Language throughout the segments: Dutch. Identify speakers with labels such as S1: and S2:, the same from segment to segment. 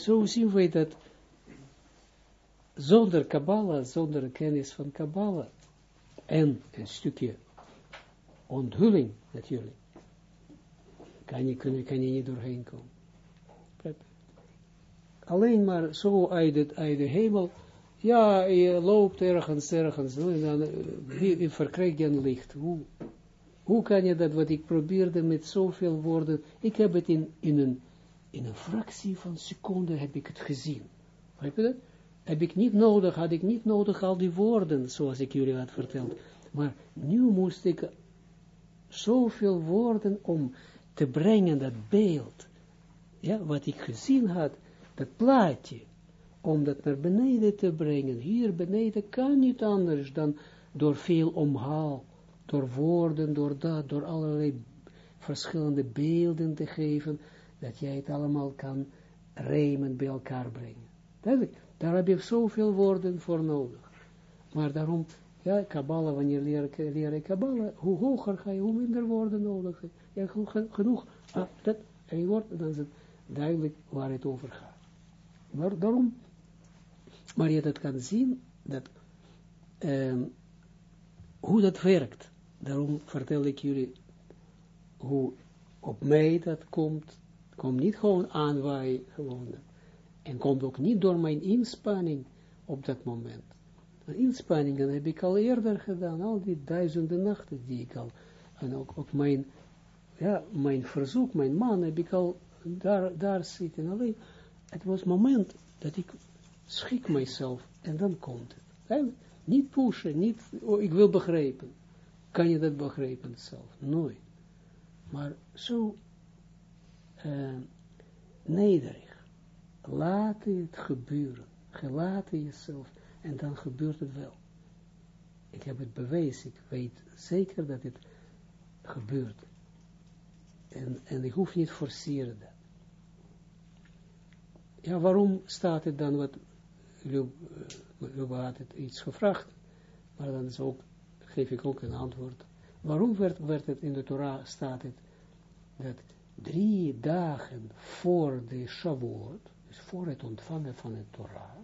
S1: zo zien we dat zonder Kabbalah, zonder kennis van Kabbalah, en een stukje onthulling natuurlijk, kan je, kun, kan je niet doorheen komen. Alleen maar zo uit, het, de hemel, ja, je loopt ergens, ergens, en dan uh, verkrijg je een licht. Hoe, hoe kan je dat, wat ik probeerde met zoveel woorden, ik heb het in, in, een, in een fractie van seconde heb ik het gezien. Heb je dat? Heb ik niet nodig, had ik niet nodig al die woorden, zoals ik jullie had verteld. Maar nu moest ik zoveel woorden om te brengen, dat beeld, ja, wat ik gezien had, dat plaatje, om dat naar beneden te brengen. Hier beneden kan niet anders dan door veel omhaal, door woorden, door dat, door allerlei verschillende beelden te geven, dat jij het allemaal kan rijmen bij elkaar brengen. Daar heb je zoveel woorden voor nodig. Maar daarom, ja, Kabbalah, wanneer leer, ik Kabbalah, hoe hoger ga je, hoe minder woorden nodig. Ja, genoeg, ah, dat, een woord, dan is het duidelijk waar het over gaat. Maar daarom, maar je dat kan zien, dat, um, hoe dat werkt. Daarom vertel ik jullie hoe op mij dat komt. Komt niet gewoon aan wij gewoon. En komt ook niet door mijn inspanning op dat moment. Inspanningen heb ik al eerder gedaan, al die duizenden nachten die ik al, en ook, ook mijn, ja, mijn verzoek, mijn man heb ik al daar, daar zitten. Alleen, het was het moment dat ik schik mijzelf en dan komt het. niet pushen, niet, oh, ik wil begrijpen. Kan je dat begrijpen zelf? Nooit. Maar zo uh, nederig. Laat het gebeuren. Gelaten jezelf. En dan gebeurt het wel. Ik heb het bewezen. Ik weet zeker dat het gebeurt. En, en ik hoef niet forceren dat. Ja, waarom staat het dan wat Luba had het iets gevraagd, maar dan is ook geef ik ook een antwoord. Waarom werd, werd het in de Torah, staat het, dat drie dagen voor de Shavuot, dus voor het ontvangen van de Torah,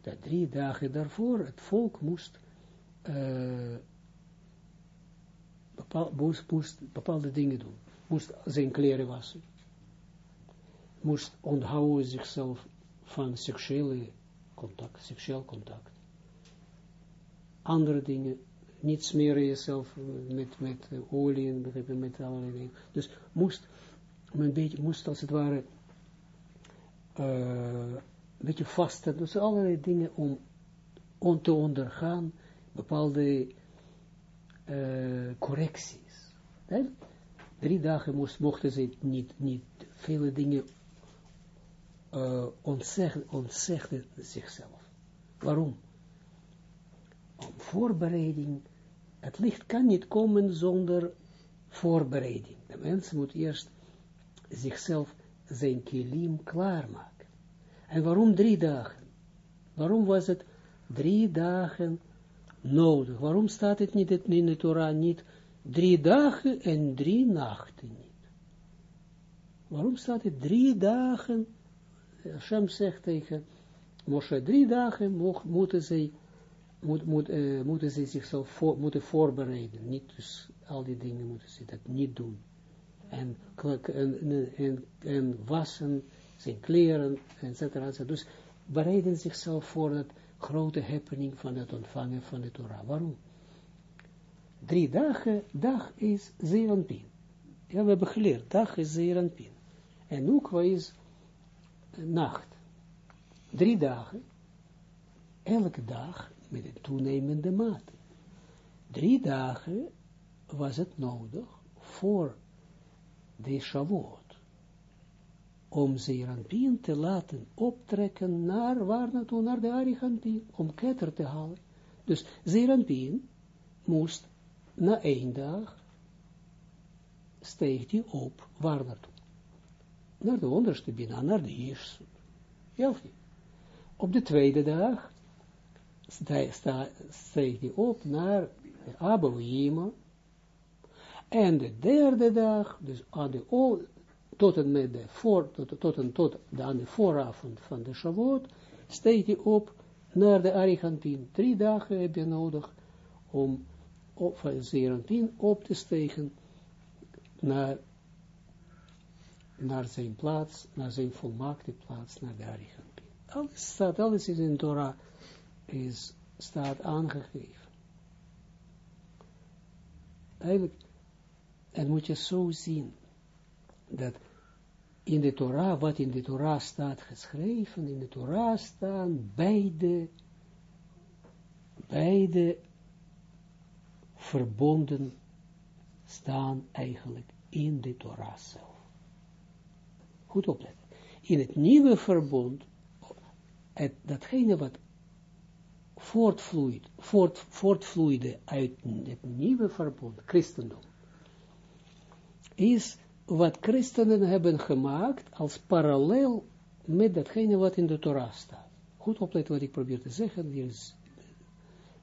S1: dat drie dagen daarvoor het volk moest, moest, moest bepaalde dingen doen. Moest zijn kleren wassen. Moest onthouden zichzelf van seksuele contact, seksueel contact andere dingen, niet smeren jezelf met, met olie en met allerlei dingen. Dus moest, een beetje, moest als het ware, uh, een beetje vasten, dus allerlei dingen om, om te ondergaan, bepaalde correcties. Drie dagen moest, mochten ze niet, niet vele dingen uh, ontzegden zichzelf. Waarom? Voorbereiding, het licht kan niet komen zonder voorbereiding. De mens moet eerst zichzelf zijn kilim klaarmaken. En waarom drie dagen? Waarom was het drie dagen nodig? Waarom staat het niet in de Torah niet drie dagen en drie nachten niet? Waarom staat het drie dagen? Hashem zegt tegen Moshe, drie dagen moeten zij moet, moet, uh, moeten ze zichzelf voor, moeten voorbereiden. Niet dus al die dingen moeten ze dat niet doen. En, en, en, en wassen zijn kleren, etc. Dus bereiden zichzelf voor dat grote happening van het ontvangen van de Torah. Waarom? Drie dagen, dag is zeeranpin. Ja, we hebben geleerd, dag is zeeranpin. En Nukwa is nacht. Drie dagen, elke dag met een toenemende mate. Drie dagen was het nodig voor de Shavuot, om Zeranpien te laten optrekken naar, waar naartoe, naar de Ariganpien, om ketter te halen. Dus Zeranpien moest na één dag, steeg hij op, waar naartoe? Naar de onderste bina, naar de eerste. Ja niet? Op de tweede dag steeg hij op naar Abouima. En de derde dag, dus aan de tot en met de, voor, tot, tot en tot de, aan de vooravond van de Shavuot, steeg hij op naar de Arigantin. Drie dagen heb je nodig om op Zerantin op te stegen naar, naar zijn plaats, naar zijn volmaakte plaats, naar de Arigantin. Alles staat, alles is in Torah, is, staat aangegeven. Eigenlijk, en moet je zo zien, dat in de Torah, wat in de Torah staat geschreven, in de Torah staan beide, beide verbonden staan eigenlijk in de Torah zelf. Goed opletten. In het nieuwe verbond, het, datgene wat voortvloeit, voort, voortvloeide uit het nieuwe verbond, christendom, is wat christenen hebben gemaakt als parallel met datgene wat in de Torah staat. Goed opletten wat ik probeer te zeggen. Is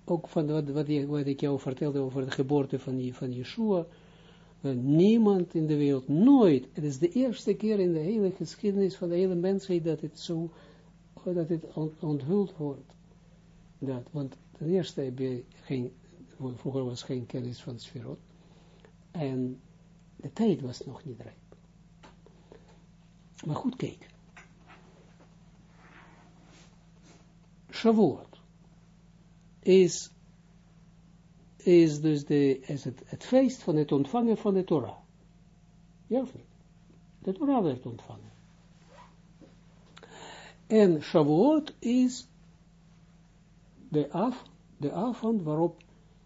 S1: ook van wat, wat, ik jou vertelde over de geboorte van, van Yeshua. niemand in de wereld, nooit, het is de eerste keer in de hele geschiedenis van de hele mensheid dat het zo, dat het onthuld wordt. Dat, want ten eerste heb je geen, vroeger was geen kennis van Sferot. En de tijd was nog niet rijp. Maar goed, kijk. Shavuot is, is dus de, is het, het feest van het ontvangen van de Torah. Ja of niet? De Torah werd ontvangen. En Shavuot is de, af, de avond waarop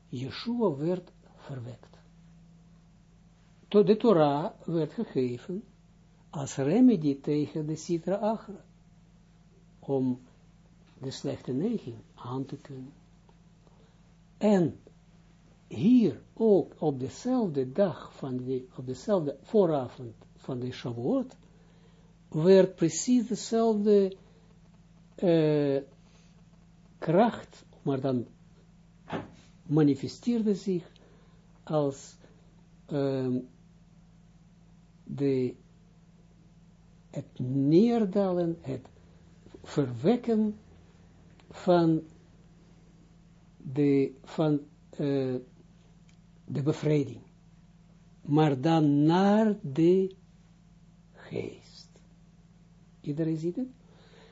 S1: Yeshua werd verwekt de Torah werd gegeven als remedie tegen de Sitra Achra, om de slechte neiging aan te kunnen. En hier ook op dezelfde dag van de, op dezelfde vooravond van de Shavuot, werd precies dezelfde uh, kracht, maar dan manifesteerde zich als um, de, het neerdalen, het verwekken van de, van, uh, de bevrijding. Maar dan naar de geest. Iedereen ziet het?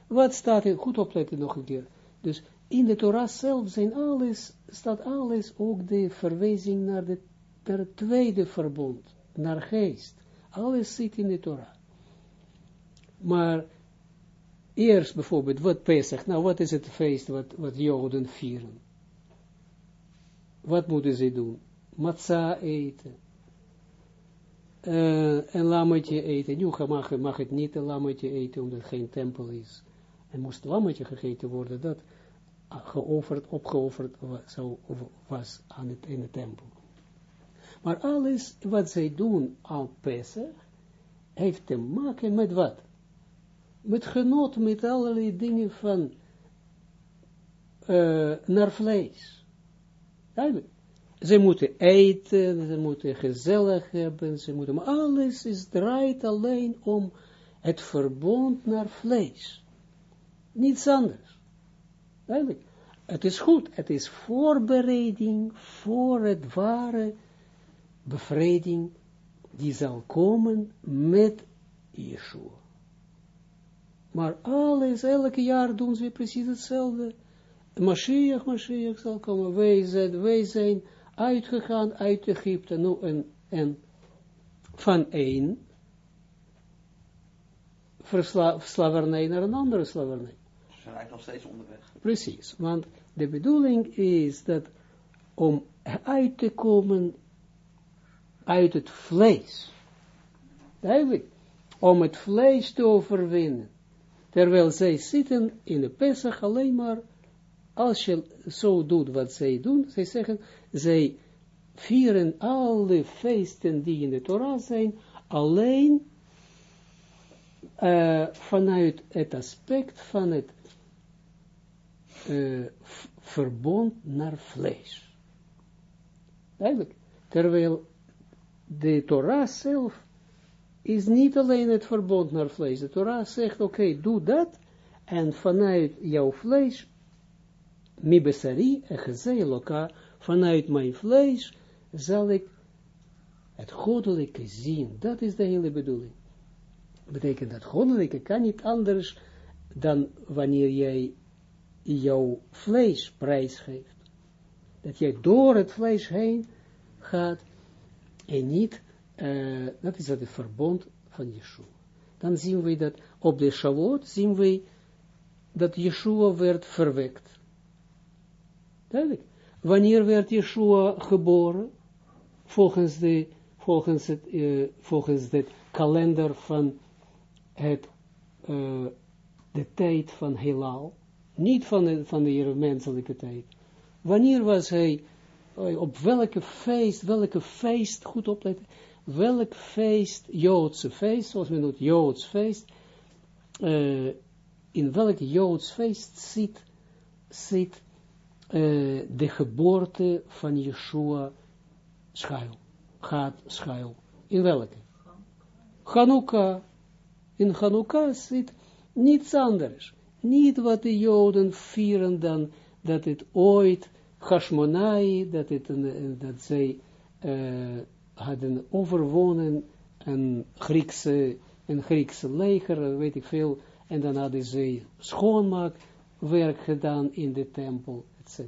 S1: Wat staat er? Goed opletten nog een keer. Dus in de Torah zelf zijn alles, staat alles, ook de verwijzing naar, de, het tweede verbond, naar geest. Alles zit in de Torah. Maar eerst bijvoorbeeld, wat Pesach, nou wat is het feest wat, wat Joden vieren? Wat moeten ze doen? Matzah eten. Uh, een lammetje eten. Nu mag, mag het niet een lammetje eten, omdat het geen tempel is. En moest lammetje gegeten worden, dat geofferd, opgeofferd was aan het, in de tempel. Maar alles wat zij doen aan Pesach, heeft te maken met wat? Met genot, met allerlei dingen van uh, naar vlees. Ze moeten eten, ze moeten gezellig hebben, ze moeten, maar alles is, draait alleen om het verbond naar vlees. Niets anders. Duidelijk. Het is goed, het is voorbereiding voor het ware bevrijding die zal komen met Yeshua. Maar alles, elke jaar doen ze precies hetzelfde. Mashiach, Mashiach zal komen. Wij zijn, zijn uitgegaan uit Egypte. Nu, en, en van één slavernij naar een andere slavernij.
S2: Zijn nog steeds onderweg.
S1: Precies, want de bedoeling is dat om uit te komen uit het vlees. Duidelijk. Om het vlees te overwinnen. Terwijl zij zitten in de Pesach alleen maar, als je zo doet wat zij doen, zij zeggen, zij vieren alle feesten die in de Torah zijn, alleen uh, vanuit het aspect van het uh, verbond naar vlees. Duidelijk. Terwijl de Torah zelf is niet alleen het verbond naar vlees. De Torah zegt, oké, doe dat, en vanuit jouw vlees, mi besari, loka, vanuit mijn vlees, zal ik het goddelijke zien. Dat is de hele bedoeling. Betekent dat goddelijke kan niet anders dan wanneer jij jouw vlees prijsgeeft. Dat jij door het vlees heen gaat en niet, uh, dat is het verbond van Yeshua. Dan zien we dat op de Shavuot zien we dat Yeshua werd verwekt. Duidelijk. Wanneer werd Yeshua geboren? Volgens de, volgens het, uh, volgens het kalender van het, uh, de tijd van heelal. Niet van de, van de menselijke tijd. Wanneer was hij, eh, op welke feest, welke feest, goed opletten, welk feest, Joodse feest, zoals men noemt, Joods feest, uh, in welk Joods feest zit, zit uh, de geboorte van Yeshua schuil, gaat schuil. In welke? Hanukkah. In Hanukkah zit niets anders. Niet wat de Joden vieren dan dat het ooit Hashmonai, dat, het een, dat zij uh, hadden overwonnen een Griekse, een Griekse leger, weet ik veel, en dan hadden ze schoonmaakwerk gedaan in de tempel, etc.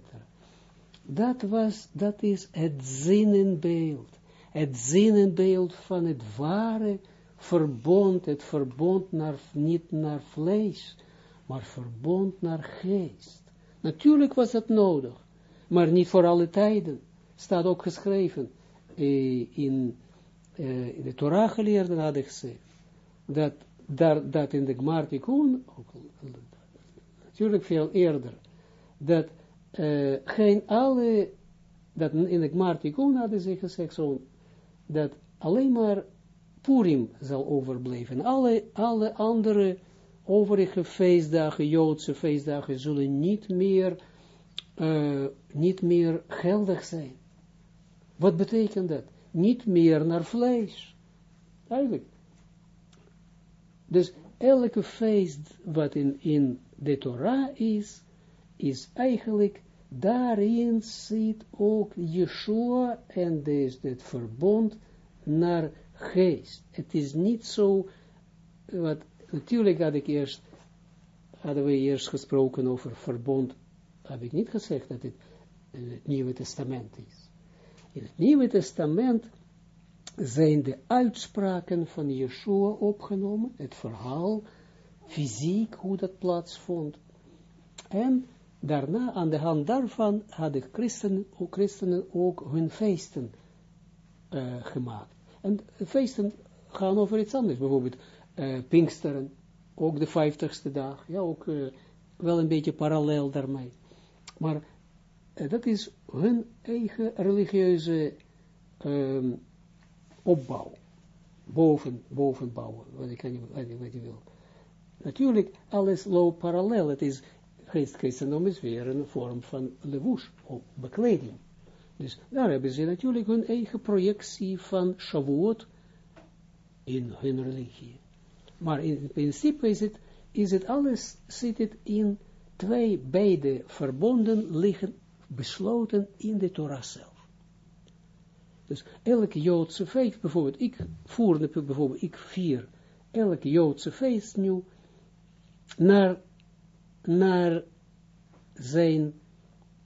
S1: Dat was, dat is het zinnenbeeld, het zinnenbeeld van het ware verbond, het verbond naar, niet naar vlees, maar verbond naar geest. Natuurlijk was dat nodig, maar niet voor alle tijden. Staat ook geschreven eh, in, eh, de Torah geleerden hadden gezegd, dat, dat, in de Gmartikun, natuurlijk veel eerder, dat uh, geen alle, dat in de Gmartikun hadden ze gezegd zo, dat alleen maar Purim zal overblijven. Alle, alle andere overige feestdagen, Joodse feestdagen, zullen niet meer, uh, niet meer geldig zijn. Wat betekent dat? Niet meer naar vlees. Eigenlijk. Dus elke feest wat in, in de Torah is, is eigenlijk, daarin zit ook Yeshua en dus het verbond naar geest. Het is niet zo, wat natuurlijk ik eerst, hadden we eerst gesproken over verbond, heb ik niet gezegd dat het het Nieuwe Testament is. In het Nieuwe Testament zijn de uitspraken van Yeshua opgenomen, het verhaal, fysiek, hoe dat plaatsvond. En daarna, aan de hand daarvan, hadden christenen, ook christenen ook hun feesten uh, gemaakt. En feesten gaan over iets anders, bijvoorbeeld uh, Pinksteren, ook de vijftigste dag, ja, ook uh, wel een beetje parallel daarmee. Maar uh, dat is hun eigen religieuze um, opbouw, boven, bovenbouwen, wat ik, wat, je wil. Natuurlijk, alles loopt parallel, het is, christendom is weer een vorm van lewush, of bekleding. Dus daar hebben ze natuurlijk hun eigen projectie van Shavuot in hun religie. Maar in principe is het, is het alles, zit het in twee, beide verbonden liggen, besloten in de Torah zelf. Dus elke Joodse feest, bijvoorbeeld, ik voer bijvoorbeeld, ik vier elke Joodse feest nu naar, naar zijn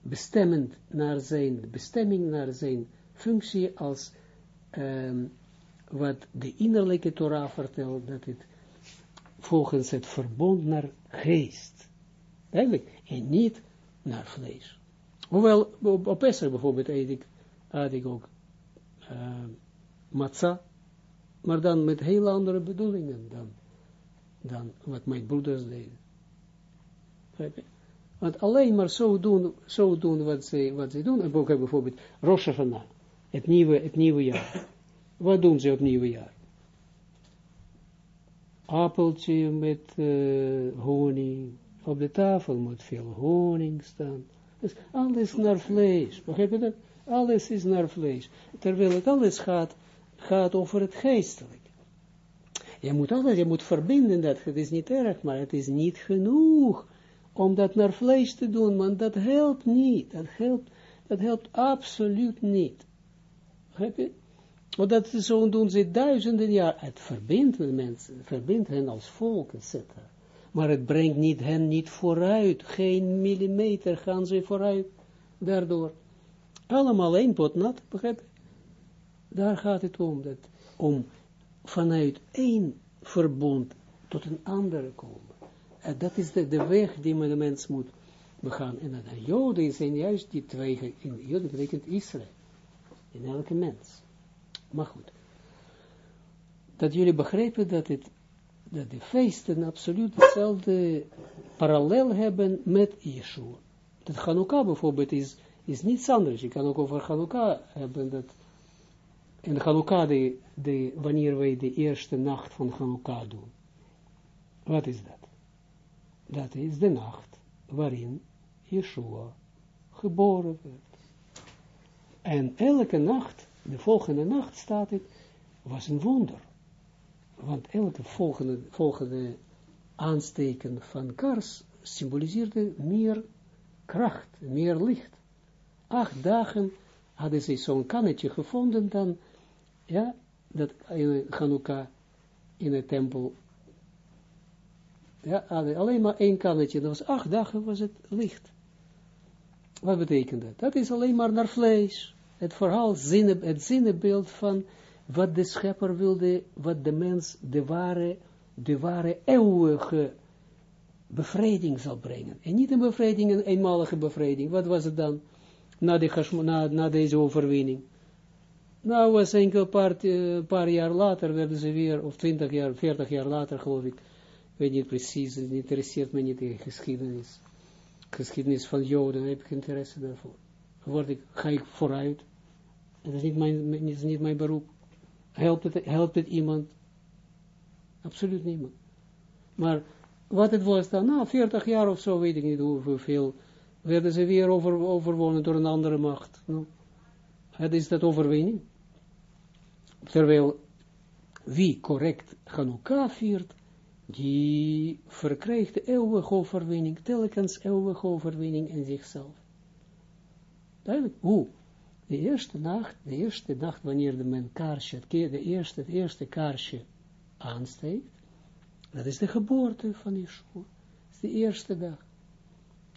S1: bestemmend, naar zijn bestemming, naar zijn functie als um, wat de innerlijke Torah vertelt, dat het volgens het verbond naar geest. Eigenlijk, en niet naar vlees. Hoewel, op, Esser bijvoorbeeld had ik, had ik ook matzah, maar dan met heel andere bedoelingen dan, dan wat mijn broeders deden. Want alleen maar zo doen, zo doen wat, ze, wat ze doen, en bijvoorbeeld Rosh Hashanah, het nieuwe, het nieuwe jaar. Wat doen ze op nieuwe jaar? Appeltje met uh, honing. Op de tafel moet veel honing staan. Dus alles naar vlees. Begrijp je dat? Alles is naar vlees. Terwijl het alles gaat, gaat over het geestelijk. Je moet altijd, je moet verbinden dat, het is niet erg, maar het is niet genoeg om dat naar vlees te doen, want dat helpt niet, dat helpt, dat helpt absoluut niet. Heb je? Want dat zo doen ze duizenden jaar, het verbindt de mensen, verbindt hen als volk, etc. Maar het brengt niet, hen niet vooruit, geen millimeter gaan ze vooruit, daardoor. Allemaal één pot nat, begrijp? Daar gaat het om, dat, om vanuit één verbond tot een andere komen. En dat is de, de weg die de mens moet begaan. En de Joden zijn juist die twee, in Joden betekent Israël, in elke mens. Maar goed, dat jullie begrijpen dat, het, dat de feesten absoluut hetzelfde parallel hebben met Yeshua. Dat Hanukkah bijvoorbeeld is, is niets anders. Je kan ook over Hanukkah hebben dat in Hanukkah, de, de, wanneer wij de eerste nacht van Hanukkah doen. Wat is dat? Dat is de nacht waarin Yeshua geboren werd. En elke nacht, de volgende nacht staat het, was een wonder. Want elke volgende, volgende aansteken van kars symboliseerde meer kracht, meer licht. Acht dagen hadden ze zo'n kannetje gevonden, dan ja, dat in Hanukkah in de tempel, ja, alleen maar één kannetje, dat was acht dagen was het licht. Wat betekent dat? Dat is alleen maar naar vlees. Het verhaal, zinne, het zinnebeeld van wat de schepper wilde, wat de mens, de ware, de ware eeuwige bevrijding zal brengen. En niet een bevrijding, een eenmalige bevrijding. Wat was het dan? Na, na, na deze overwinning. Nou, was enkel paar, uh, paar jaar later werden ze weer, of twintig jaar, veertig jaar later geloof ik, ik weet niet precies, het interesseert me niet de geschiedenis. Geschiedenis van Joden, heb ik interesse daarvoor. Word ik, ga ik vooruit. Dat is niet mijn, is niet mijn beroep. Helpt het, helpt het iemand? Absoluut niemand. Maar wat het was dan, nou, 40 jaar of zo, weet ik niet hoeveel, werden ze weer over, overwonnen door een andere macht. Het is dat overwinning. Terwijl wie correct Hanukkah viert, die verkrijgt de eeuwige overwinning, telkens eeuwige overwinning in zichzelf. Duidelijk, hoe? De eerste nacht, de eerste nacht wanneer de men kaarsje, de eerste, het eerste kaarsje aansteekt, dat is de geboorte van Yeshua. Dat is de eerste dag.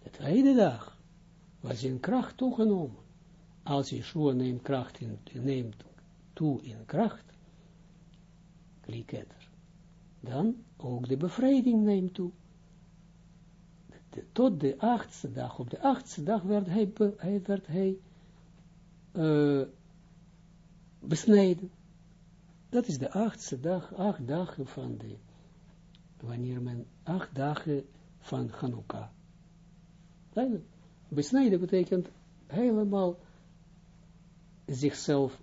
S1: De tweede dag was in kracht toegenomen. Als Yeshua neemt kracht in, neemt toe in kracht, kliketter, dan ook de bevrijding neemt toe. tot de achtste dag, op de achtste dag werd hij, hij, werd hij uh, besneden. Dat is de achtste dag, acht dagen van de, wanneer men, acht dagen van Hanukkah. Besneden betekent helemaal zichzelf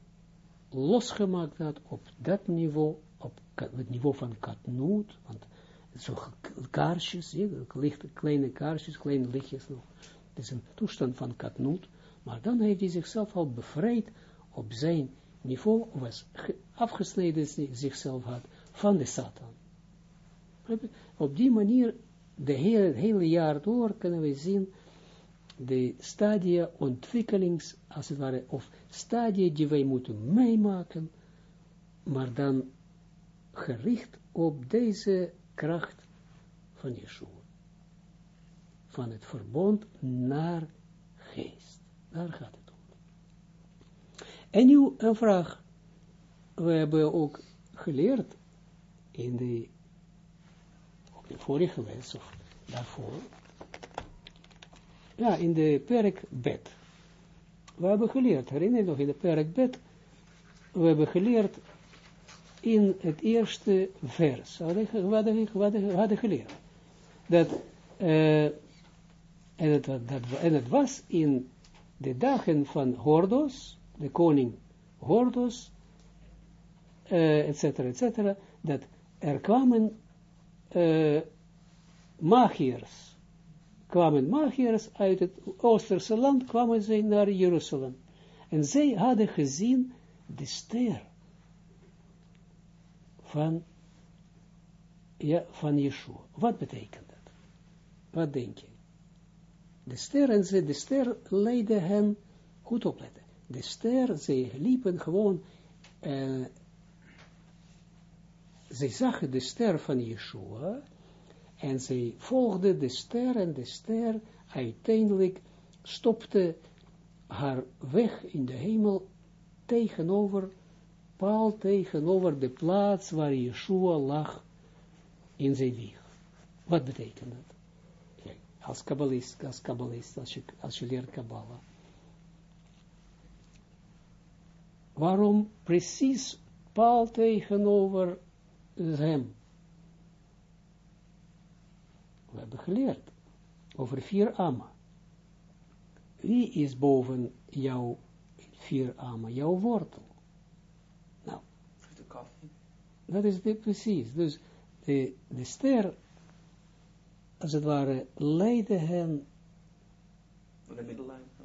S1: losgemaakt had op dat niveau, op het niveau van katnoot, want zo kaarsjes, kleine kaarsjes, kleine lichtjes nog. Het is een toestand van katnoot, maar dan heeft hij zichzelf al bevrijd op zijn niveau, was afgesneden zichzelf had van de Satan. Op die manier, de hele, hele jaar door, kunnen we zien de stadia ontwikkelings, als het ware, of stadia die wij moeten meemaken, maar dan gericht op deze kracht van Yeshua. Van het verbond naar geest. Daar gaat het om. En nu een vraag. We hebben ook geleerd in de, op de vorige les, of daarvoor, ja, in de perkbed. We hebben geleerd, herinner je nog, in de perkbed, we hebben geleerd in het eerste vers, we hadden, we geleerd, dat, uh, en, het, dat, en het was in de dagen van Hordos, de koning Hordos, uh, et cetera, et cetera, dat er kwamen uh, kwamen magiërs uit het Oosterse land, kwamen zij naar Jeruzalem. En zij hadden gezien de ster van ja, van Yeshua. Wat betekent dat? Wat denk je? De ster en ze, de ster leidde hen, goed opletten, de ster, ze liepen gewoon, uh, ze zagen de ster van Yeshua, en ze volgden de ster, en de ster uiteindelijk stopte haar weg in de hemel tegenover, paal tegenover de plaats waar Yeshua lag in zijn wieg. Wat betekent dat? Als kabbalist, als kabbalist, als je, als je leert Kabbalah. Waarom precies paal tegenover hem? We hebben geleerd over vier amma. Wie is boven jouw vier amma, jouw wortel? Nou, dat is dit precies. Dus de, de ster als het ware, leidde hen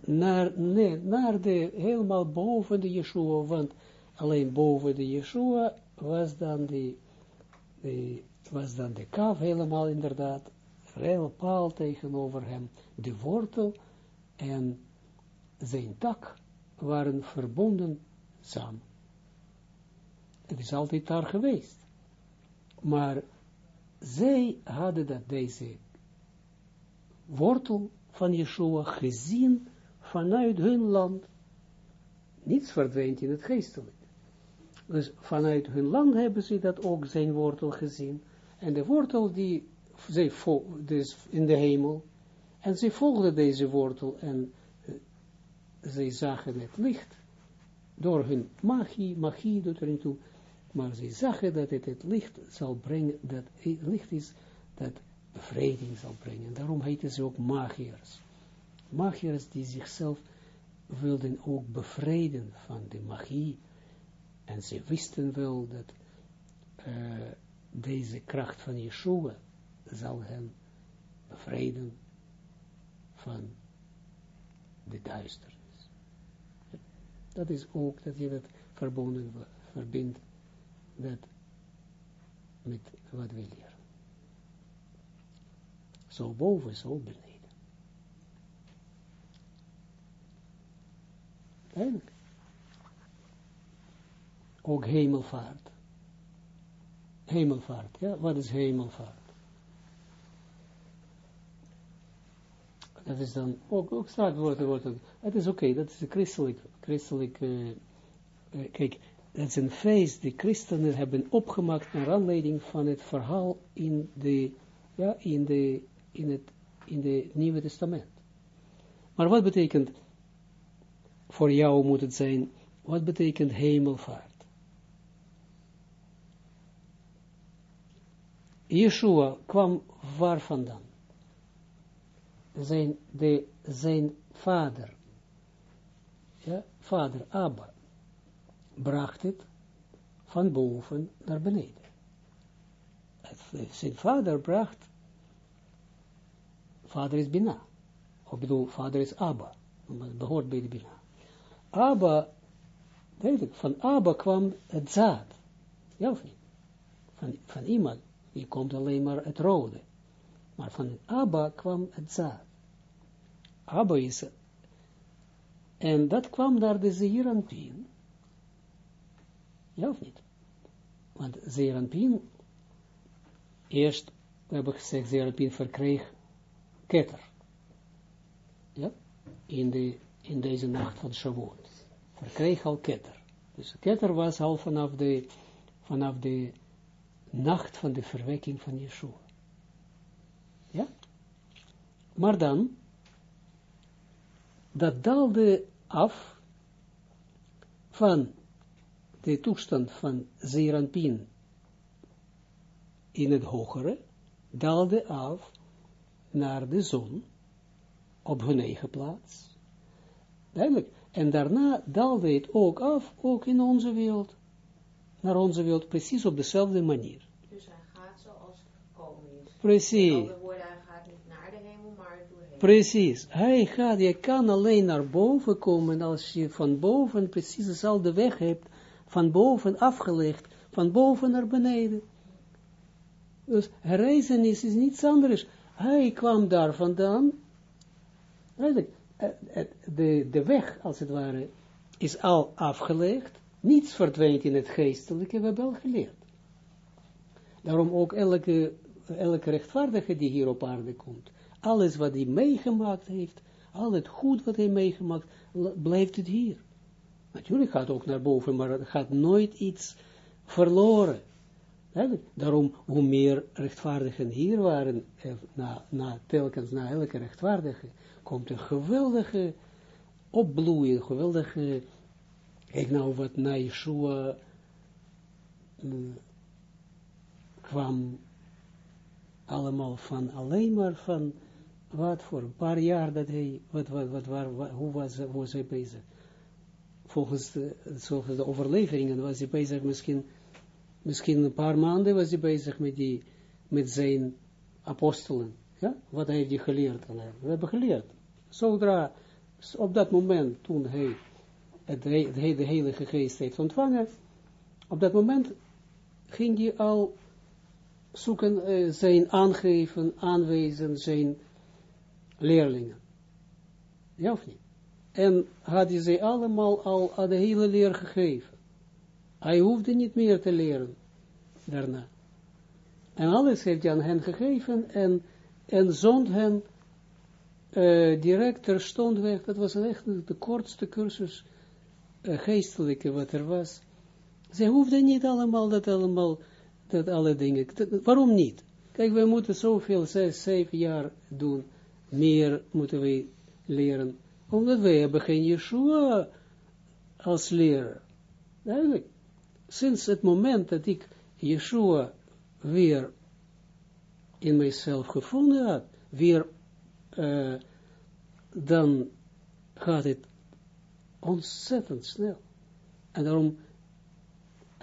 S1: naar, nee, naar de, helemaal boven de Yeshua, want alleen boven de Yeshua was dan de, de was dan de kaf helemaal inderdaad, heel paal tegenover hem, de wortel en zijn tak waren verbonden samen. Het is altijd daar geweest. Maar zij hadden dat deze wortel van Yeshua gezien vanuit hun land. Niets verdwijnt in het geestelijk. Dus vanuit hun land hebben ze dat ook zijn wortel gezien. En de wortel die zij dus in de hemel. En ze volgden deze wortel en uh, zij zagen het licht. Door hun magie, magie doet er niet toe. Maar ze zagen dat het het licht zal brengen, dat het licht is, dat bevrediging zal brengen. Daarom heten ze ook magiërs. Magiërs die zichzelf wilden ook bevrijden van de magie. En ze wisten wel dat uh, deze kracht van Yeshua zal hen bevrijden van de duisternis. Dat is ook dat je dat verbonden verbindt met wat we leren. Zo boven, zo beneden. Eigenlijk. Ook hemelvaart. Hemelvaart, ja, wat is hemelvaart? Dat is dan, ook, ook straks wordt, wordt het, is oké, dat is een christelijk, christelijk, uh, uh, kijk, dat is een feest die christenen hebben opgemaakt naar aanleiding van het verhaal in de, ja, in de in het, in het Nieuwe Testament. Maar wat betekent, voor jou moet het zijn, wat betekent hemelvaart? Yeshua kwam waar vandaan? Zijn, de, zijn vader, ja, vader Abba, bracht het van boven naar beneden. Zijn vader bracht vader is Bina. Of bedoel, vader is Abba. Het behoort bij de Bina. Abba, duidelijk, van Abba kwam het zaad. Ja of niet? Van, van iemand, die komt alleen maar het rode. Maar van Abba kwam het zaad. Abba is En dat kwam naar de Zeeranpien. Ja of niet? Want Zeeranpien, eerst, we hebben gezegd, Zeeranpien verkreeg ketter. Ja, in, de, in deze nacht van Shavuot. Verkreeg al ketter. Dus ketter was al vanaf de, vanaf de nacht van de verwekking van Yeshua. Ja? Maar dan, dat daalde af van de toestand van Zeranpin in het hogere, daalde af naar de zon, op hun eigen plaats. Duidelijk. En daarna daalde het ook af, ook in onze wereld. Naar onze wereld, precies op dezelfde manier.
S3: Dus hij gaat zoals het gekomen is.
S1: Precies.
S3: Woorden, hij gaat niet naar de hemel, maar doorheen.
S1: Precies. Hij gaat, je kan alleen naar boven komen als je van boven precies dezelfde weg hebt, van boven afgelegd, van boven naar beneden. Dus reizenis is niets anders. Hij kwam daar vandaan. De, de weg, als het ware, is al afgelegd. Niets verdwijnt in het geestelijke, we hebben al geleerd. Daarom ook elke, elke rechtvaardige die hier op aarde komt. Alles wat hij meegemaakt heeft, al het goed wat hij meegemaakt, blijft het hier. Natuurlijk gaat het ook naar boven, maar het gaat nooit iets verloren. Daarom, hoe meer rechtvaardigen hier waren, eh, na, na, telkens na elke rechtvaardige, komt een geweldige opbloeien, geweldige, kijk nou wat na Yeshua mm, kwam allemaal van, alleen maar van, wat voor een paar jaar dat hij, wat, wat, wat, hoe was, was hij bezig? Volgens de, volgens de overleveringen was hij bezig misschien misschien een paar maanden was hij bezig met, die, met zijn apostelen. Ja? Wat heeft hij geleerd aan hem? We hebben geleerd. Zodra, op dat moment, toen hij het, de, de Heilige Geest heeft ontvangen, op dat moment ging hij al zoeken, uh, zijn aangeven, aanwijzen, zijn leerlingen. Ja of niet? En had hij ze allemaal al aan de hele leer gegeven. Hij hoefde niet meer te leren daarna. En alles heeft hij aan hen gegeven en, en zond hen uh, direct terstond weg. Dat was echt de kortste cursus uh, geestelijke wat er was. Ze hoefden niet allemaal dat allemaal, dat alle dingen. waarom niet? Kijk, we moeten zoveel, zes, zeven jaar doen. Meer moeten we leren. Omdat wij hebben geen Yeshua als leraar. Sinds het moment dat ik Yeshua weer in mijzelf gevonden had, weer, uh, dan gaat het ontzettend snel. En daarom,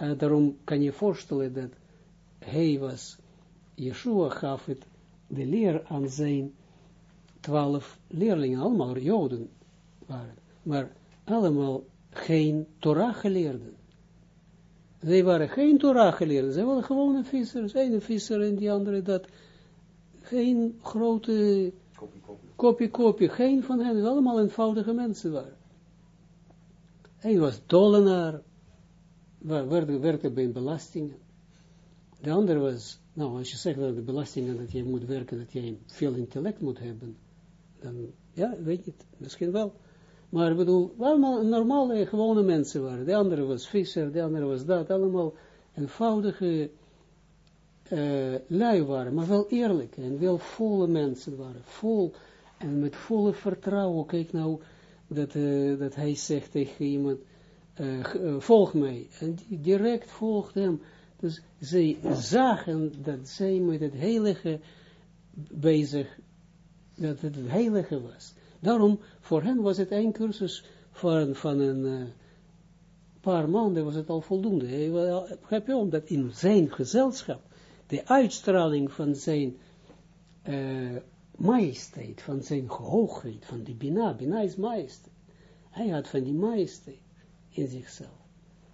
S1: uh, daarom kan je voorstellen dat hij was, Yeshua gaf het de leer aan zijn twaalf leerlingen, allemaal Joden waren, maar allemaal geen Torah geleerden. Zij waren geen Torah geleerd, zij waren gewoon een visser, zij een visser en die andere dat. Geen grote kopie, geen van hen, allemaal eenvoudige mensen waren. Hij was tollenaar, werkte, werkte bij belastingen. De andere was, nou als je zegt dat de belastingen, dat je moet werken, dat je veel intellect moet hebben, dan, ja, weet je het, misschien wel. Maar ik bedoel, allemaal normale, gewone mensen waren. De andere was visser, de andere was dat. Allemaal eenvoudige uh, lui waren, maar wel eerlijke en wel volle mensen waren. Vol en met volle vertrouwen. Kijk nou, dat, uh, dat hij zegt tegen iemand, volg mij. En direct volgt hem. Dus zij zagen dat zij met het heilige bezig, dat het heilige was. Daarom, voor hen was het één cursus van, van een uh, paar maanden was het al voldoende. Heb je omdat in zijn gezelschap, de uitstraling van zijn uh, majesteit, van zijn hoogheid, van die Bina, Bina is majesteit. Hij had van die majesteit in zichzelf.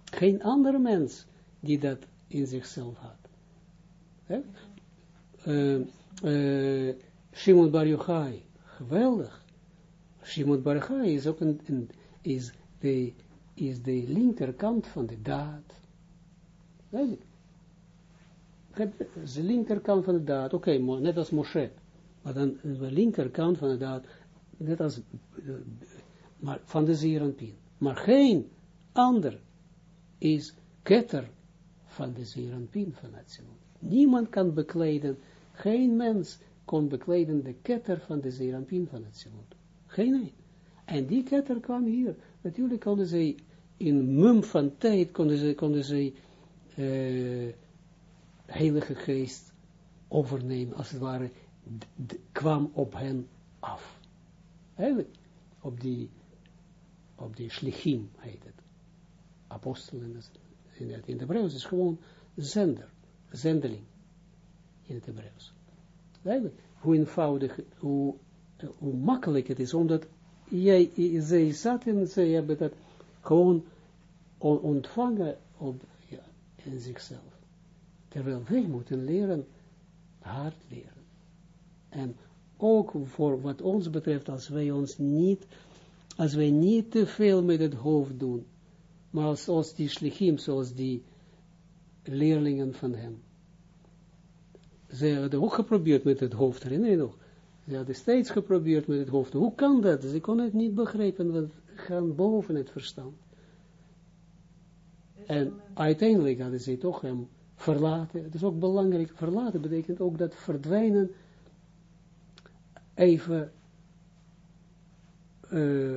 S1: Geen andere mens die dat in zichzelf had. Uh, Shimon Bar Yochai, geweldig. Shimon Bar is ook een, is, de, is de linkerkant van de daad. Duidelijk. De linkerkant van de daad, oké, okay, net als Moshe, maar dan de linkerkant van de daad, net als, maar van de Zeranpien. Maar geen ander is ketter van de Zeranpien van het Niemand kan bekleden, geen mens kon bekleden de ketter van de Zeranpien van het Zilot. En die ketter kwam hier. Natuurlijk konden zij in mum van tijd, konden zij, konden zij uh, heilige geest overnemen, als het ware, kwam op hen af. Eigenlijk, op die, op die schlichim heet het. Apostelen, in het, in is gewoon zender, zendeling, in het Hebreeuws. Hoe eenvoudig, hoe hoe makkelijk het is, omdat jij, zij zaten, zij hebben dat gewoon ontvangen op, ja, in zichzelf. Terwijl wij moeten leren hard leren. En ook voor wat ons betreft, als wij ons niet, als wij niet te veel met het hoofd doen, maar als, als die schlichim, zoals die leerlingen van hem. Ze hadden ook geprobeerd met het hoofd, herinner je nog? Ze hadden steeds geprobeerd met het hoofd. Hoe kan dat? Ze konden het niet begrijpen, want het gaat boven het verstand. En uiteindelijk hadden ze toch hem verlaten. Het is ook belangrijk, verlaten betekent ook dat verdwijnen even uh,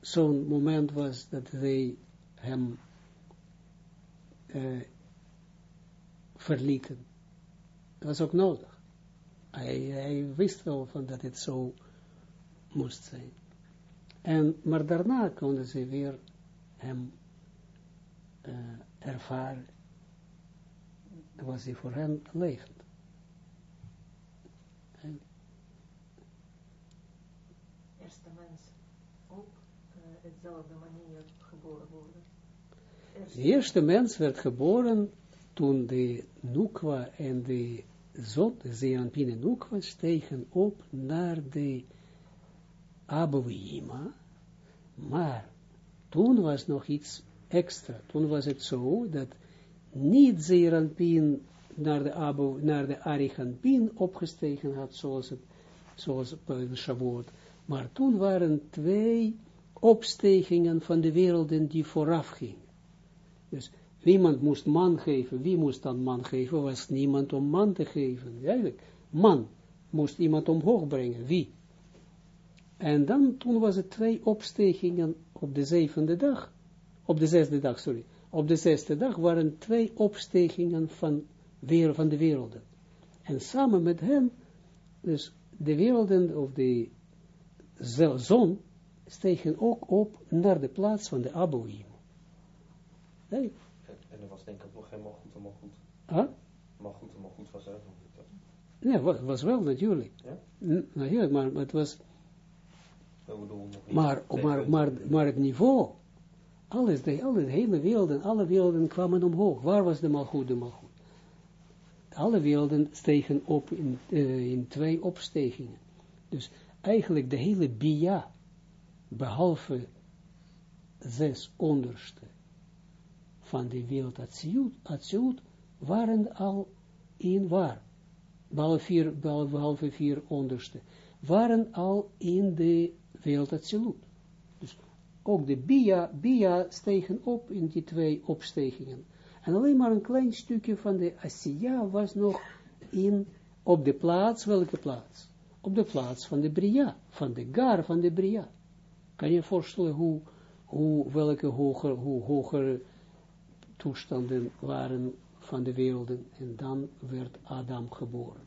S1: zo'n moment was dat zij hem uh, verlieten. Dat was ook nodig. Hij, hij wist wel van dat het zo moest zijn. En, maar daarna konden ze weer hem uh, ervaren. Was hij voor hen levend. En,
S4: Eerste mens ook uh, hetzelfde manier geboren worden.
S1: De eerste mens werd geboren toen de Nukwa en de Zot, de en Nukwa, stegen op naar de Abouima, maar toen was nog iets extra. Toen was het zo dat niet Zeranpin naar de Abu, naar de opgestegen had, zoals het, zoals de Shavuot, maar toen waren twee opstegingen van de werelden die vooraf gingen. Dus niemand moest man geven. Wie moest dan man geven? Was niemand om man te geven. Eigenlijk, man moest iemand omhoog brengen. Wie? En dan, toen was het twee opstegingen op de zevende dag. Op de zesde dag, sorry. Op de zesde dag waren twee opstegingen van, van de werelden. En samen met hen, dus de werelden of de zon, stegen ook op naar de plaats van de Abouim.
S5: En er was denk ik nog geen malgoed en malgoed.
S1: Huh?
S5: Malgoed en malgoed was er nog toch?
S1: Ja, was, was wel natuurlijk.
S5: Ja?
S1: N- Natuurlijk, maar, maar het was,
S5: bedoel, nog
S1: maar,
S5: Nee,
S1: maar,
S5: nee.
S1: maar, maar het niveau, alles, de, alle, de hele wereld en alle werelden kwamen omhoog. Waar was de malgoed, de malgoed? Alle werelden stegen op in, eh, in twee opstegingen. Dus eigenlijk de hele bia, behalve zes onderste van de wereld Atsiut, waren al in waar, behalve vier, behalve vier onderste, waren al in de wereld Atsiut. Dus ook de Bia, Bia stegen op in die twee opstegingen. En alleen maar een klein stukje van de Asiya was nog in, op de plaats, welke plaats? Op de plaats van de Bria, van de Gar van de Bria. Kan je je voorstellen hoe, hoe welke hoger, hoe hogere toestanden waren van de werelden en dan werd Adam geboren.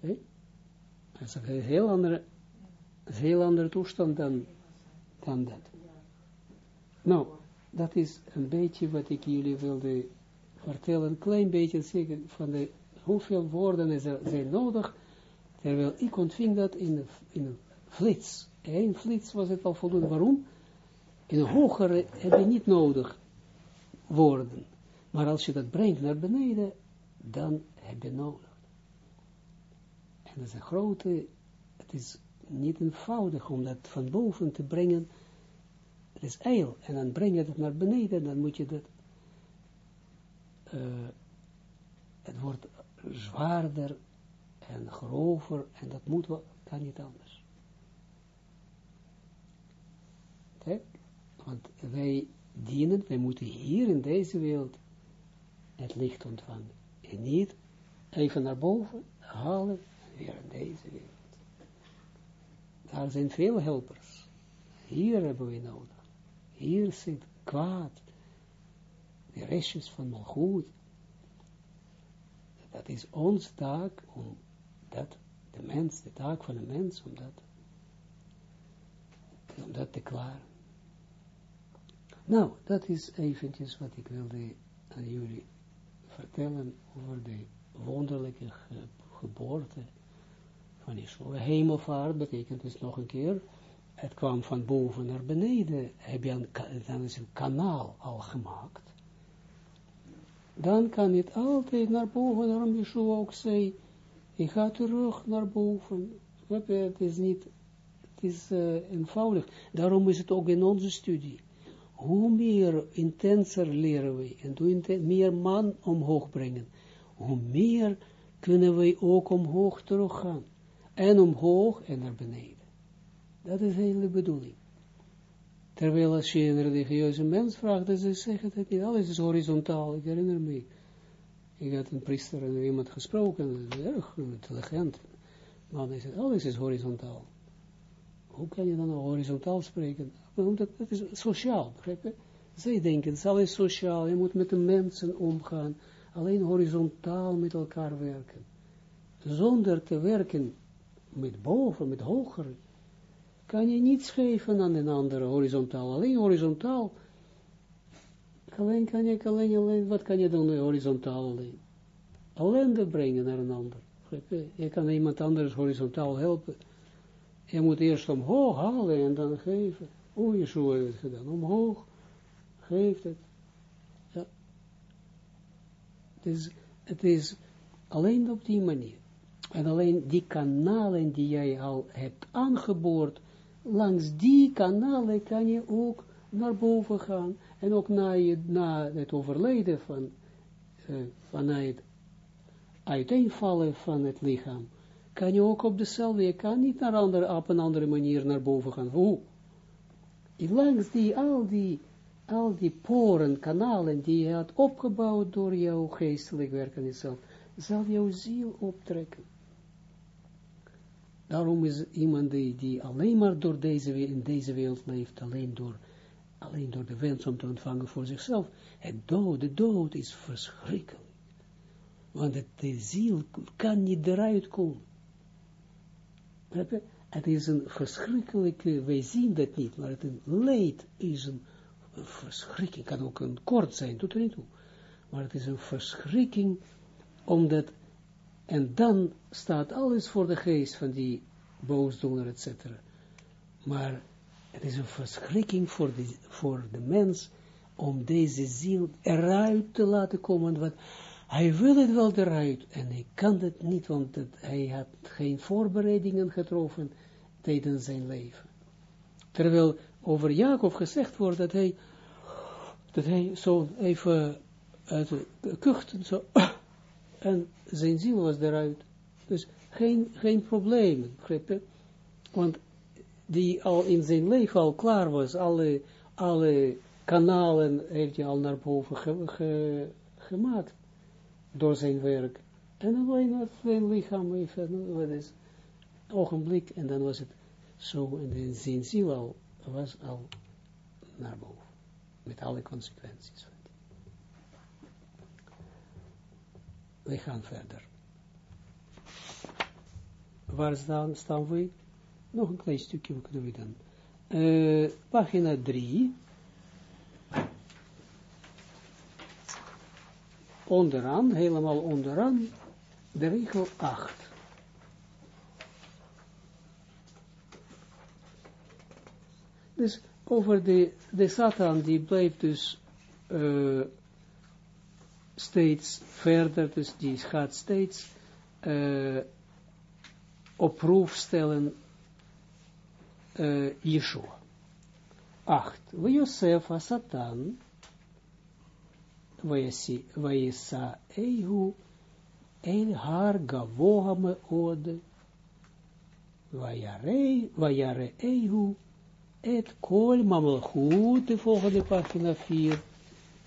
S1: Hey? Dat is een heel andere, heel andere toestand dan, dan dat. Nou, dat is een beetje wat ik jullie wilde vertellen, een klein beetje zeker van de, hoeveel woorden is er, zijn nodig, terwijl ik ontving dat in in een flits. Eén flits was het al voldoende. Waarom? In een hogere heb je niet nodig woorden. Maar als je dat brengt naar beneden, dan heb je nodig. En dat is een grote, het is niet eenvoudig om dat van boven te brengen. Het is eil. En dan breng je het naar beneden, dan moet je dat, het wordt zwaarder en grover, en dat moet wel, kan niet anders. Kijk, want wij dienen, wij moeten hier in deze wereld het licht ontvangen. En niet even naar boven halen, weer in deze wereld. Daar zijn veel helpers. Hier hebben we nodig. Hier zit kwaad. De restjes van Malchut. Dat is ons taak om dat, de mens, de taak van de mens, om dat, om dat te klaren. Nou, dat is eventjes wat ik wilde aan jullie vertellen over de wonderlijke ge geboorte van Yeshua. Hemelvaart betekent dus nog een keer, het kwam van boven naar beneden, heb je een, dan is een kanaal al gemaakt. dan kan het altijd naar boven, daarom Yeshua ook zei, ik ga terug naar boven. Het is niet, is eh, eenvoudig. Daarom is het ook in onze studie. Hoe meer intenser leren we en hoe meer man omhoog brengen, hoe meer kunnen wij ook omhoog teruggaan. En omhoog en naar beneden. Dat is de hele bedoeling. Terwijl als je een religieuze mens vraagt, dan ze zeggen dat niet, alles is horizontaal. Ik herinner me, ik had een priester en iemand gesproken, erg intelligent. Maar hij zei, alles is horizontaal. Hoe kan je dan horizontaal spreken? Het is sociaal, begrijp je? Zij denken, het is alles sociaal, je moet met de mensen omgaan. Alleen horizontaal met elkaar werken. Zonder te werken met boven, met hoger, kan je niets geven aan een andere horizontaal. Alleen horizontaal. Alleen kan je, alleen, alleen, wat kan je dan horizontaal alleen? Ellende brengen naar een ander. Je kan iemand anders horizontaal helpen. Je moet eerst omhoog halen en dan geven. Hoe Yeshua heeft het gedaan. Omhoog, geeft het. Ja. Het is, het is alleen op die manier. En alleen die kanalen die jij al hebt aangeboord, langs die kanalen kan je ook naar boven gaan. En ook na, je, het overlijden van, uh, van het uiteenvallen van het lichaam, kan je ook op dezelfde, je kan niet naar andere, op een andere manier naar boven gaan. Hoe? Langs die, al die, al die poren, kanalen die je had opgebouwd door jouw geestelijk werken jezelf, zal jouw ziel optrekken. Daarom is iemand die, die alleen maar door deze, in deze wereld leeft, alleen door, alleen door de wens om te ontvangen voor zichzelf. Het dood, de dood is verschrikkelijk. Want de ziel kan niet eruit komen. Het is een verschrikkelijke, wij zien dat niet, maar het een leed is een, een verschrikking, kan ook een kort zijn, doet er niet toe. Maar het is een verschrikking, omdat, en dan staat alles voor de geest van die boosdoener, etc. Maar het is een verschrikking voor de, voor de mens, om deze ziel eruit te laten komen, want hij wil het wel eruit, en hij kan het niet, want hij had geen voorbereidingen getroffen tijdens zijn leven. Terwijl over Jacob gezegd wordt dat hij, dat hij zo even uit de zo, en zijn ziel was eruit. Dus geen, geen probleem? Want die al in zijn leven al klaar was, alle, alle kanalen heeft hij al naar boven ge, ge, gemaakt door zijn werk. En alleen het zijn lichaam even, wat is, ogenblik, en dan was het zo, en zijn ziel al, was al naar boven, met alle consequenties. We gaan verder. Waar staan, staan we? Nog een klein stukje, kunnen we dan? Uh, pagina 3. Onderaan, helemaal onderaan, de regel 8. Dus over de, de Satan, die blijft dus uh, steeds verder, dus die gaat steeds uh, op proef stellen uh, Yeshua. 8. We Josef Satan, Vayesa Ehu El Har Gavoha Meod Vayare Ehu Et Kol Mamalchut, de volgende pagina 4,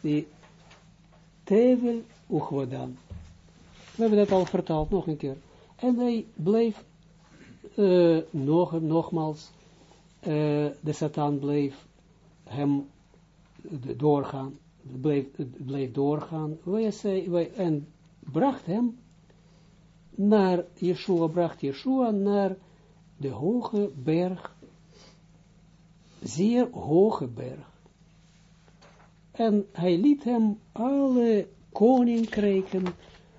S1: de Tevel Uchwadan. We hebben dat al vertaald, nog een keer. En hij bleef uh, nog, nogmaals, uh, de Satan bleef hem doorgaan bleef, bleef doorgaan, en bracht hem naar Yeshua, bracht Yeshua naar de hoge berg, zeer hoge berg. En hij liet hem alle koninkrijken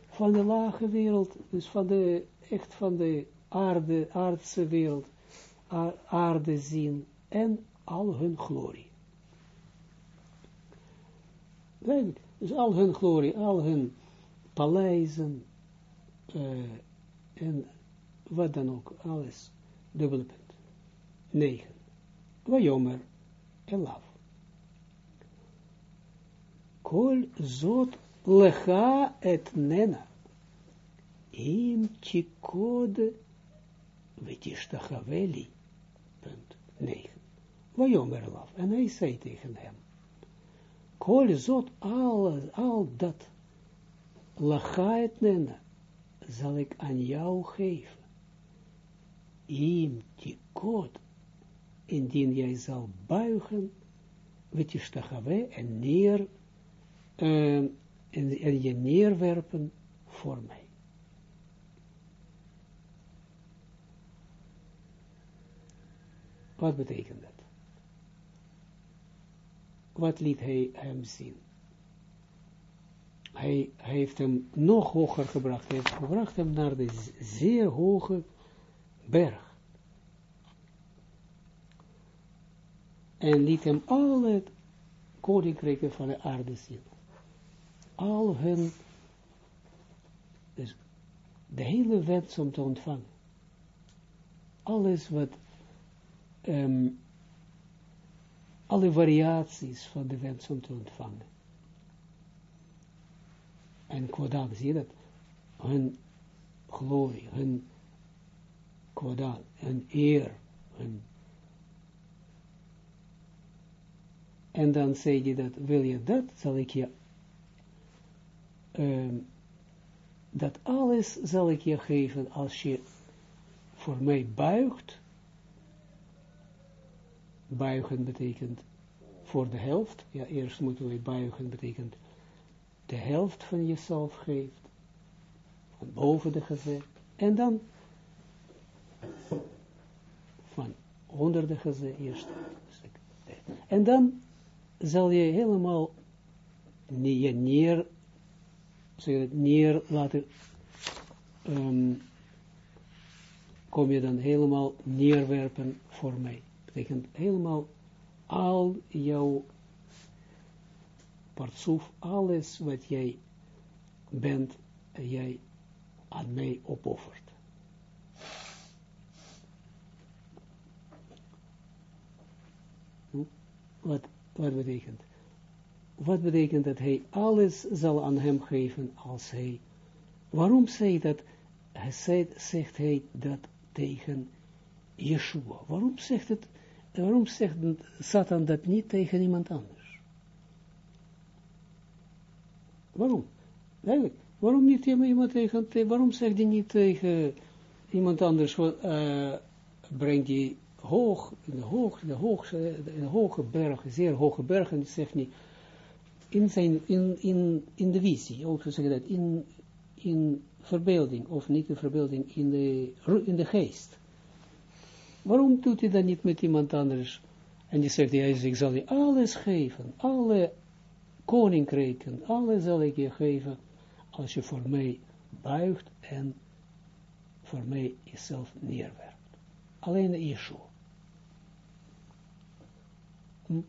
S1: van de lage wereld, dus van de, echt van de aarde, aardse wereld, aarde zien en al hun glorie. Dus al hun glorie, al hun paleizen, eh, en wat dan ook, alles, dubbele punt. 9. Wajomer, elaf. Kol zot lecha et nena. Im tikod vetishtachaveli. Punt 9. Wajomer elaf. En hij zei tegen hem. Kol zot al, al dat. Lecha et nena. Zal ik aan jou geven. Im tikod. Indien jij zal buigen. Vetishtachave en neer en, en je neerwerpen voor mij. Wat betekent dat? Wat liet hij hem zien? Hij, heeft hem nog hoger gebracht. Hij heeft gebracht hem naar de zeer hoge berg. En liet hem alle koninkrijken van de aarde zien al hun, dus de hele wens om te ontvangen. Alles wat, um, alle variaties van de wens om te ontvangen. En kwaadaal, zie je dat? Hun glorie, hun kwaadaal, hun eer, hun En dan zei je dat, wil je dat, zal ik je um, dat alles zal ik je geven als je voor mij buigt. Buigen betekent voor de helft. Ja, eerst moeten we buigen betekent de helft van jezelf geeft. Van boven de gezet. En dan van onder de gezet eerst. En dan zal je helemaal je neer neer laten, um, kom je dan helemaal neerwerpen voor mij. Betekent helemaal al jouw partsoef, alles wat jij bent, jij aan mij opoffert. Hm? Wat, wat betekent? wat betekent dat hij alles zal aan hem geven als hij, waarom zei dat, hij zei, zegt hij dat tegen Yeshua, waarom zegt het, waarom zegt Satan dat niet tegen iemand anders? Waarom? Eigenlijk, waarom niet iemand tegen, waarom zegt hij niet tegen iemand anders, uh, brengt die hoog, in de, hoog, de, hoogste, de hoge berg, zeer hoge berg, en zegt niet, in zijn, in, in, in de visie, ook zeggen dat, in, in verbeelding, of niet in verbeelding, in de, in de geest. Waarom doet hij dat niet met iemand anders? En die zegt, ja, ik zal je alles geven, alle koninkrijken, alles zal ik je geven, als je voor mij buigt en voor mij jezelf neerwerpt. Alleen Yeshua. Hm?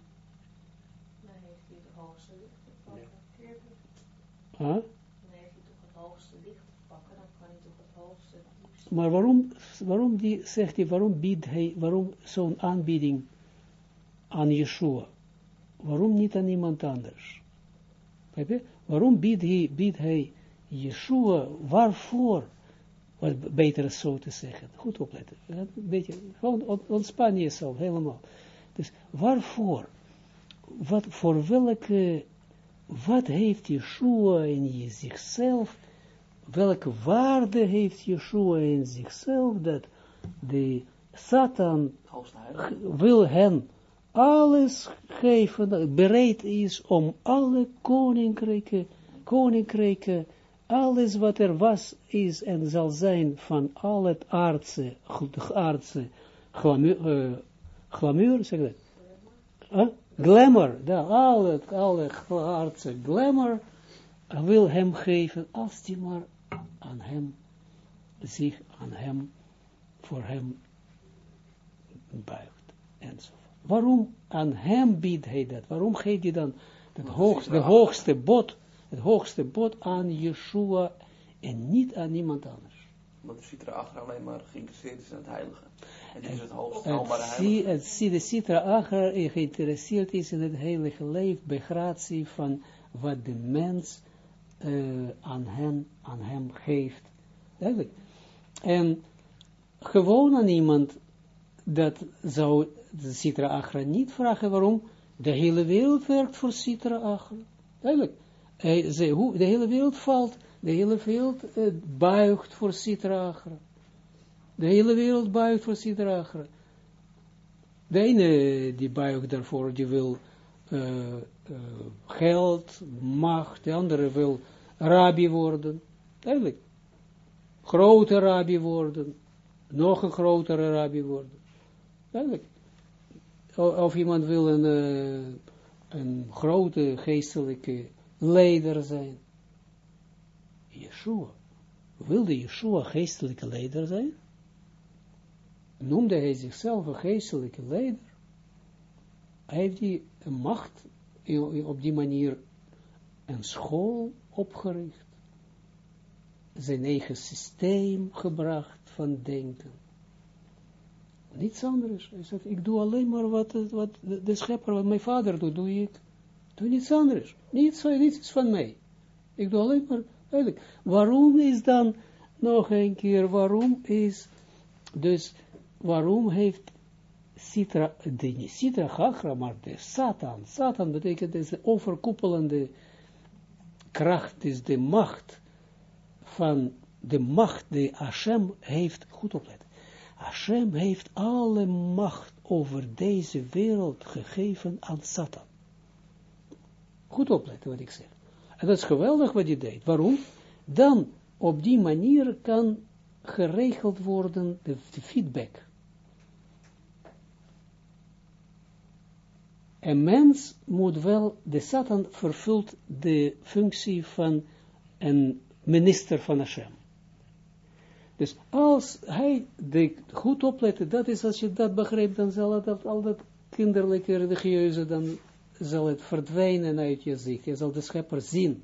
S1: Huh? Dan heeft hij toch het hoogste licht pakken, dan kan hij toch het hoogste Maar waarom, waarom die, zegt hij, waarom biedt hij, waarom zo'n aanbieding aan Yeshua? Waarom niet aan iemand anders? Waarom biedt hij, biedt hij Yeshua, waarvoor? Wat beter is zo te zeggen. Goed opletten. Een beetje, gewoon ontspan jezelf helemaal. Dus waarvoor? Wat, voor welke wat heeft Yeshua in zichzelf, welke waarde heeft Yeshua in zichzelf, dat de Satan wil hen alles geven, bereid is om alle koninkrijken, koninkrijken, alles wat er was, is en zal zijn van al het aardse, aardse glamuur, uh, zeg dat? Huh? glamour, da, alle, alle aardse glamour wil hem geven, als die maar aan hem, zich aan hem, voor hem buigt, enzovoort. Waarom aan hem biedt hij dat? Waarom geeft hij dan het hoogste, de hoogste bod het hoogste bod aan Yeshua en niet aan niemand anders.
S2: Want de Sitra Agra alleen maar geïnteresseerd is in het heilige. En dit is het hoogst haalbare heilige.
S1: het de Sitra Agra geïnteresseerd is in het heilige leven, bij gratie van wat de mens eh, aan, hen, aan hem geeft. Duidelijk. En gewoon aan iemand, dat zou de Sitra Agra niet vragen waarom. De hele wereld werkt voor Sitra Agra. Duidelijk. Hij zei, hoe, de hele wereld valt, de hele wereld eh, buigt voor Sitra Agra. De hele wereld buigt voor Sitra Agra. De ene die buigt daarvoor, die wil eh, eh, geld, macht, de andere wil rabbi worden. Duidelijk. Grote rabbi worden. Nog een grotere rabbi worden. Duidelijk. Of iemand wil een, eh, een grote geestelijke leider zijn. Yeshua. Wilde Yeshua geestelijke leider zijn? Noemde hij zichzelf een geestelijke leider? Hij heeft die macht op die manier een school opgericht. Zijn eigen systeem gebracht van denken. Niets anders. Hij zegt, ik doe alleen maar wat, wat de, schepper, wat mijn vader doet, doe ik. Doe niets anders. Niets, niets is van mij. Ik doe alleen maar. Waarom is dan, nog een keer, waarom is, dus, waarom heeft Sitra, de Sitra Chakra, maar de Satan, Satan betekent deze overkoepelende kracht, is de macht van de macht die Hashem heeft, goed opletten. Hashem heeft alle macht over deze wereld gegeven aan Satan. Goed opletten wat ik zeg. En dat is geweldig wat hij deed. Waarom? Dan op die manier kan geregeld worden de, de feedback. Een mens moet wel, de Satan vervult de functie van een minister van Hashem. Dus als hij de, goed opletten, dat is als je dat begrijpt, dan zal dat, al dat kinderlijke religieuze, dan zal het verdwijnen uit je zicht. Je zal de schepper zien.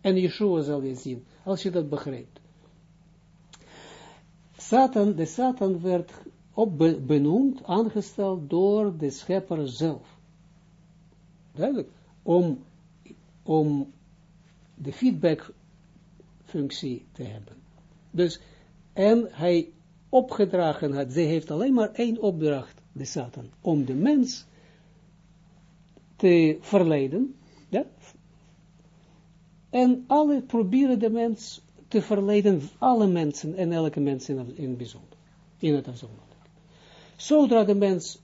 S1: En Yeshua zal je zien, als je dat begrijpt. Satan, de Satan werd op be- benoemd, aangesteld door de schepper zelf. Duidelijk. Om, om de feedback-functie te hebben. Dus, en hij opgedragen had, zij heeft alleen maar één opdracht, de Satan, om de mens te verleiden, ja, en alle proberen de mens te verleiden, alle mensen en elke mens in, in bijzonder, in het afzonderlijk. Zodra de mens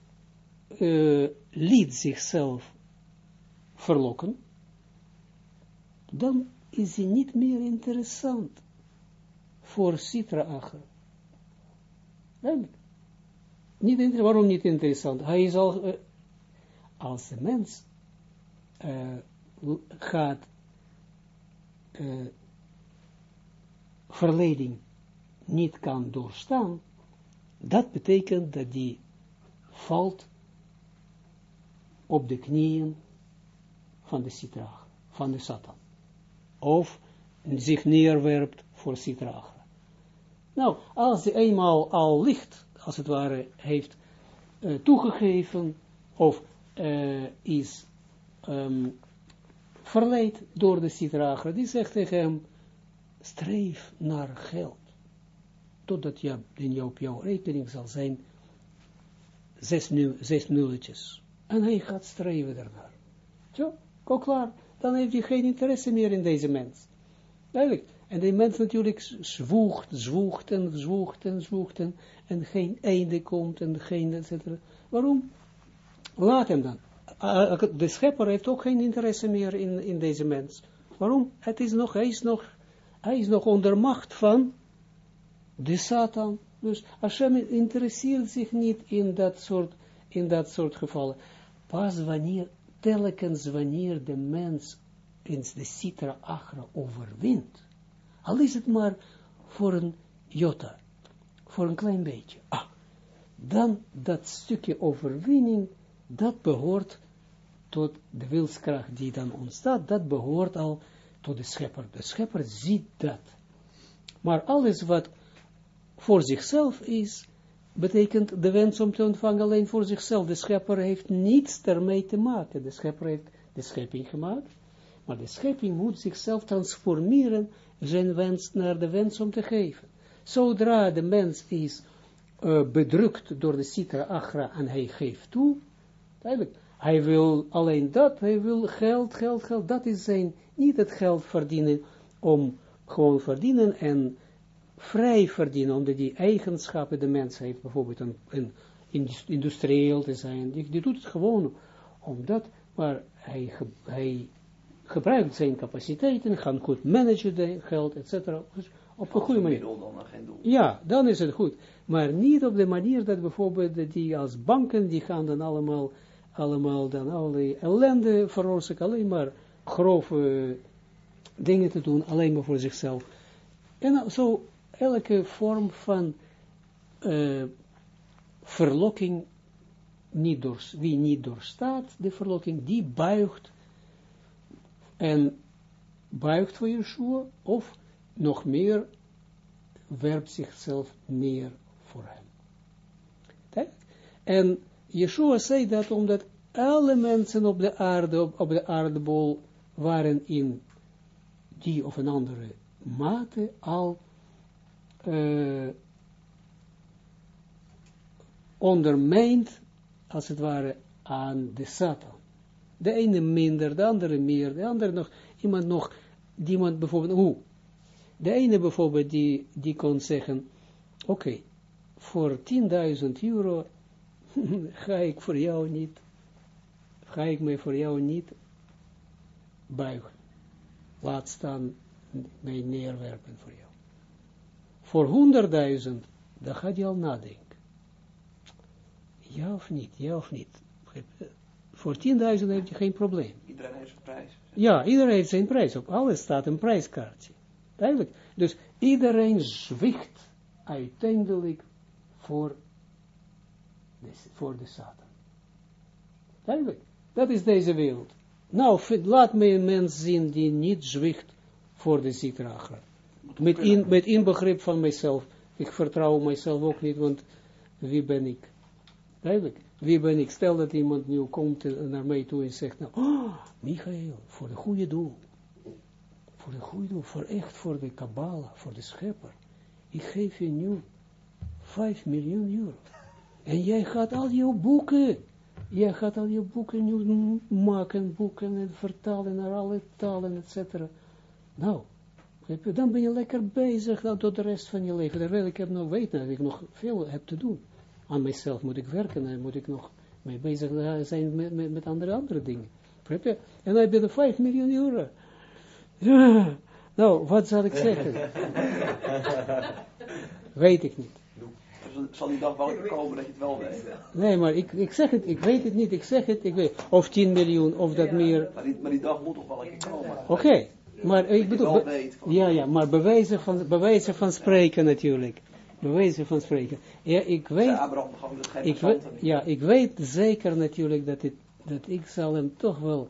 S1: eh, liet zichzelf verlokken, dan is hij niet meer interessant voor Sitra Acher. Niet waarom niet interessant? Hij is al, eh, als de mens eh, gaat eh, verleiding niet kan doorstaan, dat betekent dat die valt op de knieën van de Sitra, van de Satan. Of zich neerwerpt voor Sitra. Nou, als hij eenmaal al licht, als het ware, heeft eh, toegegeven, of eh, is ehm, verleid door de Sitra, die zegt tegen hem, streef naar geld, totdat je, in op jouw rekening zal zijn zes, nu, zes nulletjes. En hij gaat streven daarnaar. Zo, ook klaar. Dan heeft hij geen interesse meer in deze mens. Duidelijk. En die mens natuurlijk zwoegt, zwoegt en zwoegt en zwoegt en, en geen einde komt en geen et. Waarom? Laat hem dan. De schepper heeft ook geen interesse meer in, in deze mens. Waarom? Het is nog, hij, is nog, hij is nog onder macht van de Satan. Dus Hashem interesseert zich niet in dat soort, in dat soort gevallen. Pas wanneer, telkens wanneer de mens in de Sitra Achra overwint, al is het maar voor een jota, voor een klein beetje, ah, dan dat stukje overwinning, dat behoort tot de wilskracht die dan ontstaat, dat behoort al tot de schepper. De schepper ziet dat. Maar alles wat voor zichzelf is, betekent de wens om te ontvangen alleen voor zichzelf. De schepper heeft niets daarmee te maken. De schepper heeft de schepping gemaakt, maar de schepping moet zichzelf transformeren, zijn wens naar de wens om te geven. Zodra de mens is uh, bedrukt door de citra agra en hij geeft toe, duidelijk, hij wil alleen dat, hij wil geld, geld, geld, dat is zijn, niet het geld verdienen om gewoon verdienen en vrij verdienen, omdat die eigenschappen de mens heeft, bijvoorbeeld een, een industrieel te zijn, die, die doet het gewoon omdat, maar hij, hij gebruikt zijn capaciteiten, gaat goed managen de geld, etc. Dus op een goede manier.
S2: Dan geen doel.
S1: Ja, dan is het goed. Maar niet op de manier dat bijvoorbeeld die als banken, die gaan dan allemaal, allemaal dan al die ellende veroorzaken, alleen maar grove dingen te doen, alleen maar voor zichzelf. En zo elke vorm van uh, verlokking, niet door, wie niet doorstaat de verlokking, die buigt en buigt voor Yeshua, of nog meer werpt zichzelf neer voor hem. En Yeshua zei dat omdat alle mensen op de aarde, op, op de aardebol, waren in die of een andere mate al uh, ondermijnd, als het ware, aan de Satan. De ene minder, de andere meer, de andere nog, iemand nog, iemand bijvoorbeeld, hoe? De ene bijvoorbeeld, die, die kon zeggen, oké, voor 10.000 euro ga ik voor jou niet, ga ik mij voor jou niet buigen. Laat staan mij neerwerpen voor jou. Voor 100.000, dan gaat hij al nadenken. Ja of niet, ja of niet. Voor 10.000 heeft je geen probleem.
S2: Iedereen heeft zijn prijs.
S1: Ja, iedereen heeft zijn prijs. Op alles staat een prijskaartje. Duidelijk. Dus iedereen zwicht uiteindelijk voor de, voor de Satan. Duidelijk. Dat is deze wereld. Nou, laat me een mens zien die niet zwicht voor de Zitragra. Met, in, met inbegrip van mijzelf. Ik vertrouw mijzelf ook niet, want wie ben ik? Duidelijk. Wie ben ik? Stel dat iemand nu komt naar mij toe en zegt, nou, oh, Michael, voor de goede doel. Voor de goede doel, voor echt, voor de Kabbalah, voor de schepper. Ik geef je nu 5 miljoen euro. En jij gaat al je boeken, jij gaat al je boeken nu maken, boeken en vertalen naar alle talen, et cetera. Nou, dan ben je lekker bezig dan tot de rest van je leven. Terwijl ik heb nog weten dat ik nog veel heb te doen. Aan mezelf moet ik werken en moet ik nog mee bezig zijn met, met, met andere, andere dingen. En dan heb je de 5 miljoen euro. Ja. Nou, wat zal ik zeggen? weet ik niet.
S2: Zal die dag wel komen dat je het wel weet?
S1: Nee, maar ik, ik zeg het, ik weet het niet, ik zeg het, ik weet. Of 10 miljoen, of dat meer.
S2: Maar die, maar die dag moet toch wel een keer komen?
S1: Oké. Maar ik bedoel, ja, ja, maar bewijzen van, bewijzen van spreken natuurlijk. Bewijzen van spreken. Ja, ik weet, ik weet ja, ik weet zeker natuurlijk dat, het, dat ik zal hem toch wel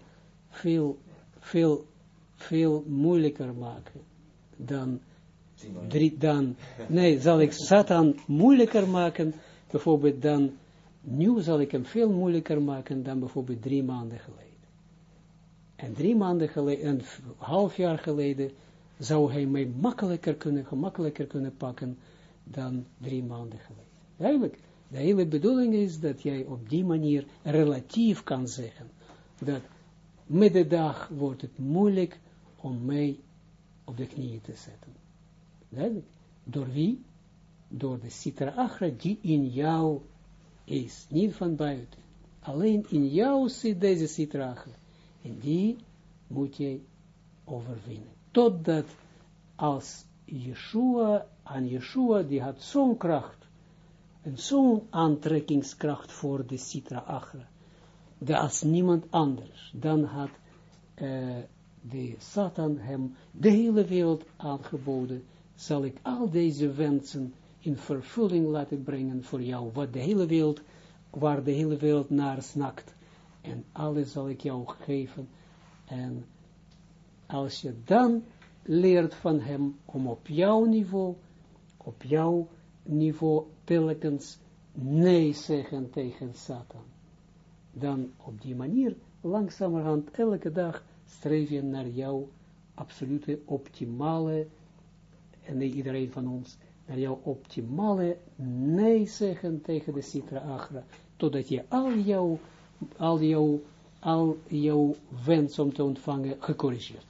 S1: veel, veel, veel moeilijker maken dan, drie, dan, nee, zal ik Satan moeilijker maken, bijvoorbeeld dan, nu zal ik hem veel moeilijker maken dan bijvoorbeeld drie maanden geleden. En drie maanden geleden, een half jaar geleden, zou hij mij makkelijker kunnen, gemakkelijker kunnen pakken dan drie maanden geleden. Eigenlijk, de hele bedoeling is dat jij op die manier relatief kan zeggen, dat met de dag wordt het moeilijk om mij op de knieën te zetten. Duidelijk. Door wie? Door de Sitra Achra die in jou is, niet van buiten. Alleen in jou zit deze Sitra Achra. En die moet je overwinnen. Totdat als Yeshua, aan Yeshua, die had zo'n kracht, en zo'n aantrekkingskracht voor de Sitra Achra, dat als niemand anders, dan had uh, de Satan hem de hele wereld aangeboden, zal ik al deze wensen in vervulling laten brengen voor jou, wat de hele wereld, waar de hele wereld naar snakt, en alles zal ik jou geven, en als je dan leert van hem om op jouw niveau, op jouw niveau telkens nee zeggen tegen Satan. Dan op die manier, langzamerhand, elke dag streef je naar jouw absolute optimale, en iedereen van ons, naar jouw optimale nee zeggen tegen de Sitra Agra, totdat je al jouw, al jouw, al jouw wens om te ontvangen gecorrigeerd.